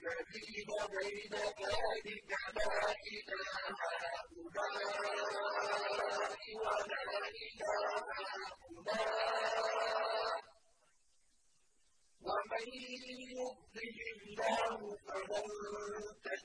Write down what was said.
الذين بين ذلك لا إلى هؤلاء ولا إلى هؤلاء ومن يضلل الله فلن تجد